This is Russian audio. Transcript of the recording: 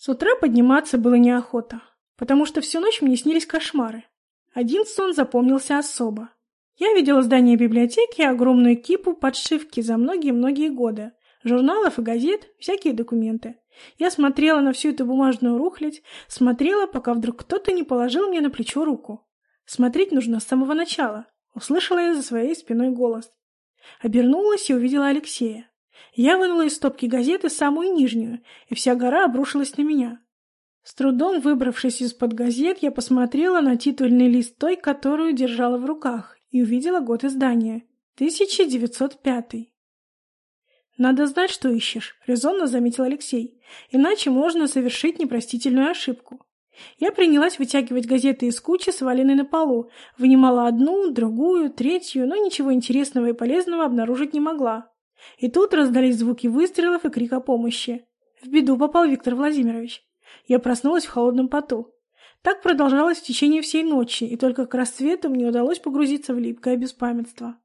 С утра подниматься было неохота, потому что всю ночь мне снились кошмары. Один сон запомнился особо. Я видела здание библиотеки огромную кипу подшивки за многие-многие годы, журналов и газет, всякие документы. Я смотрела на всю эту бумажную рухлядь, смотрела, пока вдруг кто-то не положил мне на плечо руку. Смотреть нужно с самого начала. Услышала я за своей спиной голос. Обернулась и увидела Алексея. Я вынула из стопки газеты самую нижнюю, и вся гора обрушилась на меня. С трудом выбравшись из-под газет, я посмотрела на титульный лист той, которую держала в руках, и увидела год издания. 1905. «Надо знать, что ищешь», — резонно заметил Алексей. «Иначе можно совершить непростительную ошибку». Я принялась вытягивать газеты из кучи, сваленной на полу, вынимала одну, другую, третью, но ничего интересного и полезного обнаружить не могла. И тут раздались звуки выстрелов и крик о помощи. В беду попал Виктор Владимирович. Я проснулась в холодном поту. Так продолжалось в течение всей ночи, и только к рассвету мне удалось погрузиться в липкое беспамятство.